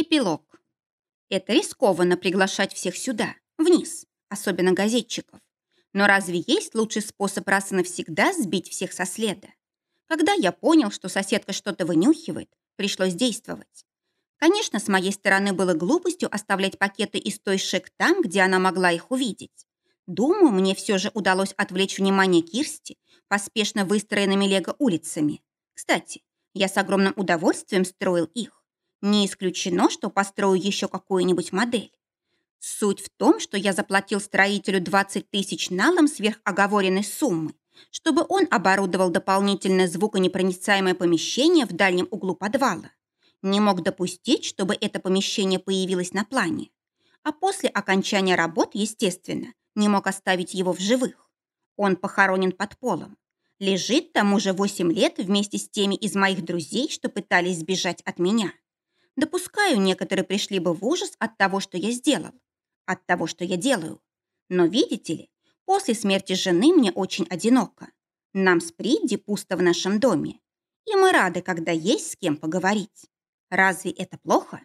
Эпилог. Это рискованно приглашать всех сюда, вниз, особенно газетчиков. Но разве есть лучший способ раз и навсегда сбить всех со следа? Когда я понял, что соседка что-то вынюхивает, пришлось действовать. Конечно, с моей стороны было глупостью оставлять пакеты из той шек там, где она могла их увидеть. Думаю, мне все же удалось отвлечь внимание Кирсти поспешно выстроенными лего-улицами. Кстати, я с огромным удовольствием строил их. Не исключено, что построю еще какую-нибудь модель. Суть в том, что я заплатил строителю 20 тысяч налом сверх оговоренной суммы, чтобы он оборудовал дополнительное звуконепроницаемое помещение в дальнем углу подвала. Не мог допустить, чтобы это помещение появилось на плане. А после окончания работ, естественно, не мог оставить его в живых. Он похоронен под полом. Лежит там уже 8 лет вместе с теми из моих друзей, что пытались сбежать от меня. Допускаю, некоторые пришли бы в ужас от того, что я сделал от того, что я делаю. Но видите ли, после смерти жены мне очень одиноко. Нам с Придди пусто в нашем доме. И мы рады, когда есть с кем поговорить. Разве это плохо?